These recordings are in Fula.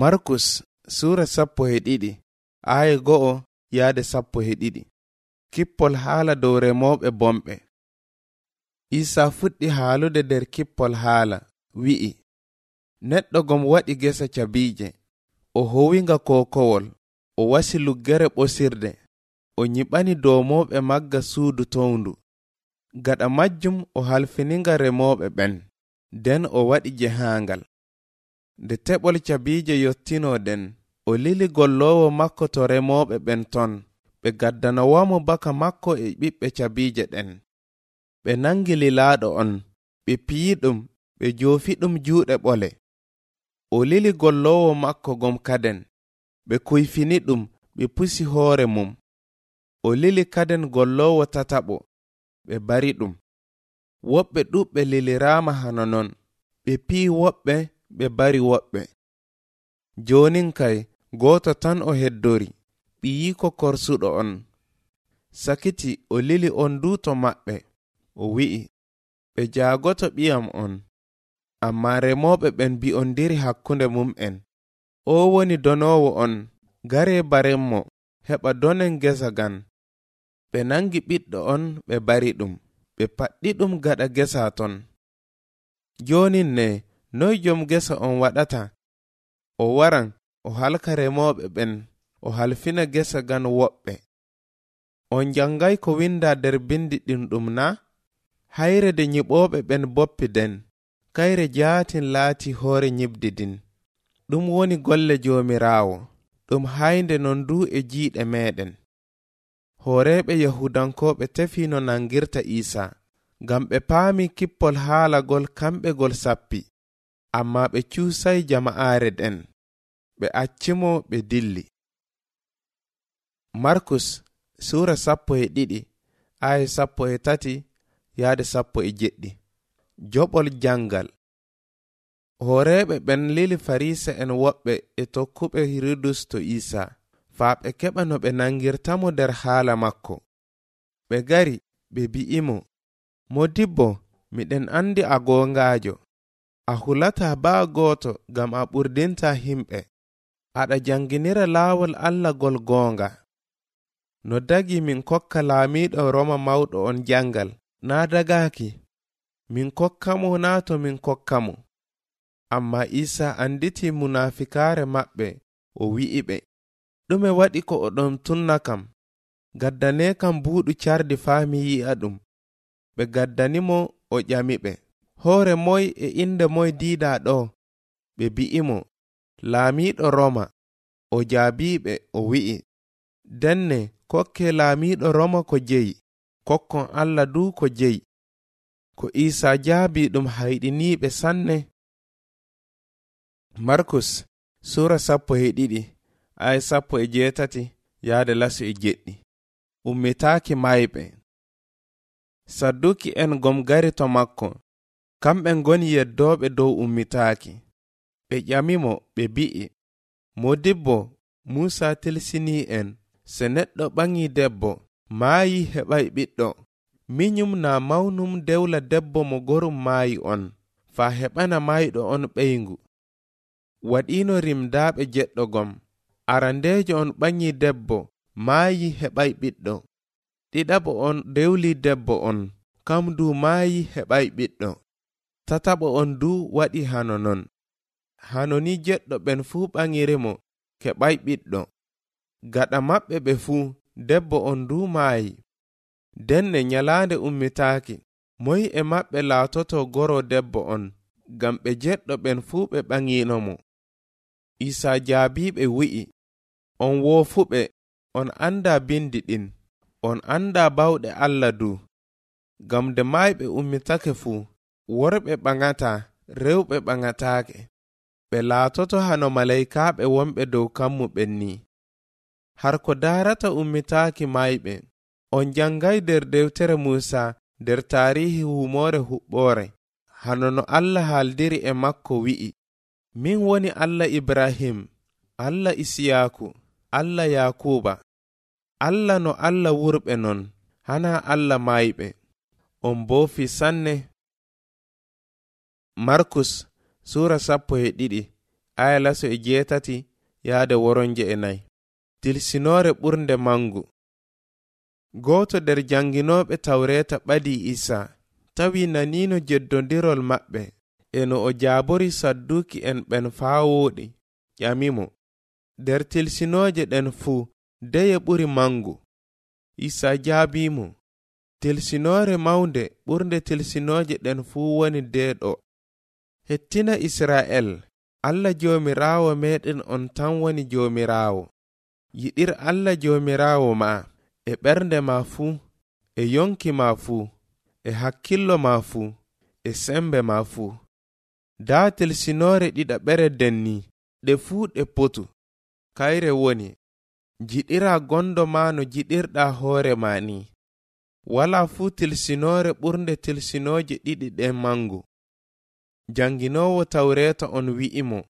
markus sura sappo e ɗiɗi aya go'o yahde sappo e ɗiɗi. Kippol haala dow remoɓe bomɓe. Isa fuɗɗi haalude nder kippol haala wi'i. Neɗɗo gom waɗi gesa cabiije. O howinga kokowol o wasi luggere ɓosirde. O nyiɓani domoɓe magga suudu towndu. Gaɗa majjum o halfininga remoɓe ɓen. Nden o waɗi jehaangal. nde teɓol cabiije yottinoɗen o lili gollowo makko to remoɓe ɓen ton ɓe gaddanawamo baka makko e ɓiɓɓe cabiije ɗen. Ɓe nangi lilaaɗo on ɓe piyi ɗum ɓe joofiɗum juuɗe ɓole. O lili gollowo makko gom kaden ɓe kuyfini ɗum ɓe pusi hoore mum. O lili kaden gollowo tataɓo ɓe bari ɗum. Woɓɓe ɗuɓɓe liliraama hano non ɓe piyi woɓɓe ɓe bari woɓɓe. Jonin kay goto tan o heddori ɓiyiko korsuɗo on. Sakiti o lili on duto maɓɓe o wi'i ɓe jaagoto ɓiyam on. Amma remoɓe ɓen bi'ondiri hakkunde mum'en. O woni donowo on gare barenmo heɓa donen gesa gan. Ɓe nangi ɓiɗɗo on ɓe bari ɗum ɓe paɗɗi ɗum gaɗa gesa ton. Jonin ne noy jom gesa on waɗata? O waran o halka remoɓe ɓen o halfina gesa gan woɓɓe. On jangay ko winda nder bindi ɗin ɗum na? Hayre de nyiɓoɓe ɓen boppi den kayre jaatin laati hoore nyiɓdi din. Ɗum woni golle jomirawo ɗum haynde non du e jiiɗe meɗen hooreɓe yahudankoɓe tefi no nangirta isa ngam ɓe paami kippol haalagol kamɓe gol sappi. amma ɓe cuusay jama'aare ɗen ɓe accimo ɓe dilli. Markus suura sappo e ɗiɗi aya sappo e tati yahde sappo e jeɗɗi. Joɓol jangal. Horeeɓe ɓen lili farisa en woɓɓe e tokkuɓe hiridus to isa faa ɓe keɓa no ɓe nangirtamo nder haala makko. Ɓe gari ɓe bi'imo modibbo miɗen andi a gongaajo a hulata baa gooto ngam a ɓurdinta himɓe. Aɗa janginira laawol allah gol goonga. No dagi min kokka laamiiɗo roma mawɗo on jangal naa dagaaki. Min kokkamo naa to min kokkamo amma isa anditi munafikaare maɓɓe o wi'i ɓe. Ɗume waɗi ko oɗon tunna kam. Gaddane kam buuɗu cardi faami yi'a ɗum. Ɓe gaddanimo o ƴami ɓe. hoore moy e inde moy diida ɗo ɓe mbi'imo laamiiɗo roma o jaabiɓe o wi'i. Denne kokke laamiiɗo roma ko jeyi kokkon allah du ko jeyi. Ko isa jaabi ɗum hayɗiniiɓe sanne? Markus sura sappo e ɗiɗi ay sappo e jeetati yahde lasu e jeɗɗi. Ummitaaki mayɓe. Sadduki en gomgari to makko. kamɓe ngoni yeddooɓe dow ummitaaki. Ɓe ƴamimo ɓe bi'i. Modibbo muusa telsini en se neɗɗo ɓaŋi debbo maayi heɓay ɓiɗɗo. Minyum naa mawnum dewla debbo mo gorum maayi on faa heɓana maayɗo on ɓeyngu waɗiino rimdaaɓe jeɗɗogom arandeejo on ɓaŋi debbo maayi heɓay ɓiɗɗo. Ɗiɗaɓo on dewli debbo on kam du maayi heɓay ɓiɗɗo. tataɓo on du waɗi hano non. Hano ni jeɗɗo ɓen fuu ɓaŋirimo keɓay ɓiɗɗo. Gaɗa maɓɓe ɓe fuu debbo on du maayi. Ndenne nyalaande ummitaaki moy e maɓɓe laatoto goro debbo on ngam ɓe jeɗɗo ɓen fuu ɓe ɓaŋiinomo isa jaabiiɓe wi'i on woofuɓe on annda bindi ɗin on annda bawɗe allah du. Ngam nde maayɓe ummitake fuu worɓe ɓaŋata rewɓe ɓaŋataake ɓe laatoto hano malaykaaɓe wonɓe dow kammuɓen ni. Har ko darata ummitaaki mayɓe on janngay nder dewtere muusa nder taarihi humoore huɓɓoore. Hano no allah haaldiri e makko wi'i. Min woni allah ibrahim allah isiyaaku allah yakuba allah no allah wurɓe non hana allah mayɓe on boofi sanne markus sura sappo e ɗiɗi aya laso e jeetati yahde woronje e nayi tilsinore ɓurnde mangu gooto nder jannginoɓe tawreta ɓadi isa tawi nanino jeddodirol maɓɓe e no o jaabori sadduki en ɓen faa wooɗi ƴamimo nder tilsinooje ɗen fuu deye ɓuri mangu isa jaabimo tilsinore mawnde ɓurnde tilsinooje ɗen fuu woni deeɗo. hettina israel allah jomirawo meɗen on tan woni jomirawo yiɗir allah jomirawo ma e ɓernde ma fuu e yonki ma fuu e hakkillo ma fuu e sembe ma fuu. Daatel sinoore ɗiɗaɓere denni ɗe fuu ɗe potu. Kayre woni jiɗira gondo ma no jiɗirɗa hoore ma ni. Wala fuu tilsinore ɓurnde tilsinoje ɗiɗi ɗen mangu janginowo tawreta on wi'imo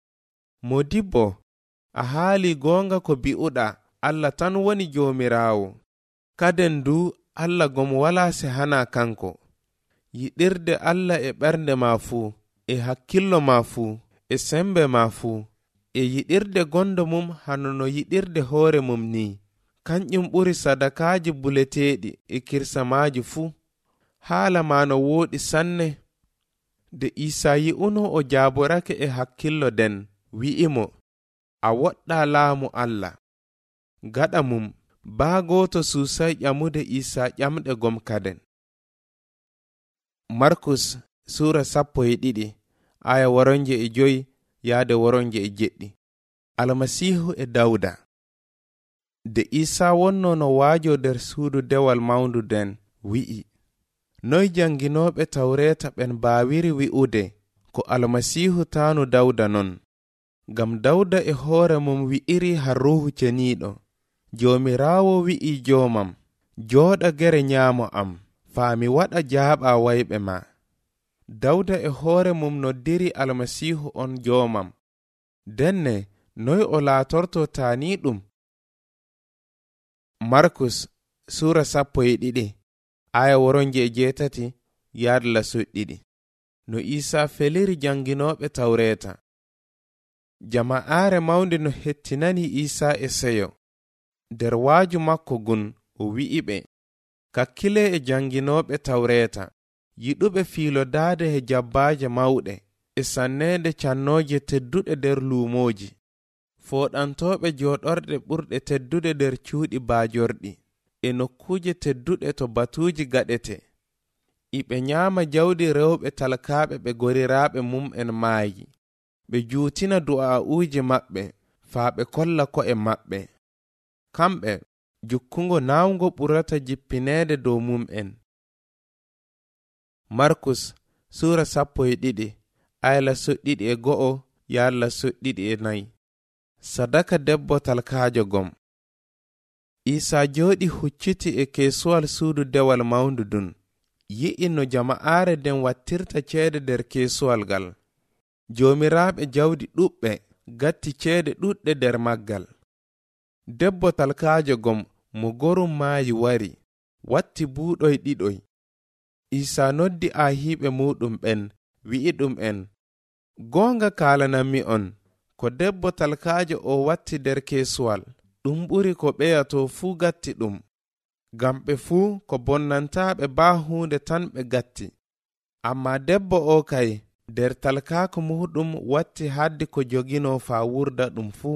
modibbo a haali goonga ko bi'uɗa allah tan woni joomiraawo. Kaden du allah gom wala sehana kanko. Yiɗirde allah e ɓernde ma fuu e hakkillo ma fuu e sembe ma fuu e yiɗirde gondo mum hano no yiɗirde hoore mum ni. Kanƴum ɓuri sadakaaji buleteeɗi e kirsamaaji fuu haala ma no wooɗi sanne de isa yi'uno o jaaborake e hakkillo den wi'imo a woɗɗa laamu allah. Gaɗa mum baa gooto suusay ƴamude isa ƴamɗe gom kaden. Markus sura sappo e ɗiɗi aya woronje e joyi yahde woronje e jeɗɗi. Almasihu e dawda de isa wonno no waajo nder suudu dewal mawndu den wi'i. noy janginoɓe tawreta ɓen baawiri wi'ude ko almasihu tanu dawda non. Ngam dawda e hoore mum wi'iri har ruhu ceniiɗo. Joomiraawo wi'i joomam jooɗa gere nyaamo am faa mi waɗa jaaɓa wayɓe ma. Dawda e hoore mum noddiri almasihu on joomam. Denne noy o laatorto taani ɗum markus sura sappo e ɗiɗi. aya woronje e jeetati yaadla suɗɗiɗi no isa feliri janginoɓe tawreta jama'aare mawnde no hettinani isa e seyo. Nder waaju makko gun o wi'i ɓe. Kakkile e janginoɓe tawreta yiɗuɓe fiilodaade he jabbaaje mawɗe e sanneede cannooje tedduɗe nder luumooji. Fooɗantooɓe jooɗorɗe ɓurɗe teddude nder cuuɗi baajorɗi. e nokkuuje tedduɗe to batuuji gaɗete. Iɓe nyaama jawdi rewɓe talakaaɓe ɓe goriraaɓe mum'en maayi. Ɓe juutina du'a'uuji maɓɓe faa ɓe kolla ko'e maɓɓe. Kamɓe jukkungo naawngo ɓurata jippineede dow mum'en markus suura sappo e ɗiɗi. Ayla suɗɗiɗi e go'o yalla suɗɗiɗi e nayi. Sadaka debbo talkaajo gom. isa joɗi hucciti e kesuwal suudu dewal mawndu dun. Yi'i no jama'aare nden wattirta ceede nder kesuwal ngal jomiraɓe jawdi ɗuɓɓe gatti ceede ɗuɗɗe nder maggal. Debbo talkaajo gom mo gorum maayi wari watti buuɗoy ɗiɗoy. Isa noddi aahiiɓe muɗum ɓen wi'i ɗum en. Goonga kaalanammi on ko debbo talkaajo o watti nder kesuwal. ɗum ɓuri ko ɓeyato fuu gatti ɗum. Ngam ɓe fuu ko bonnantaɓe baa huunde tan ɓe gatti. Amma debbo o kay nder kaako muɗum watti haddi ko jogino faa wurda ɗum fuu.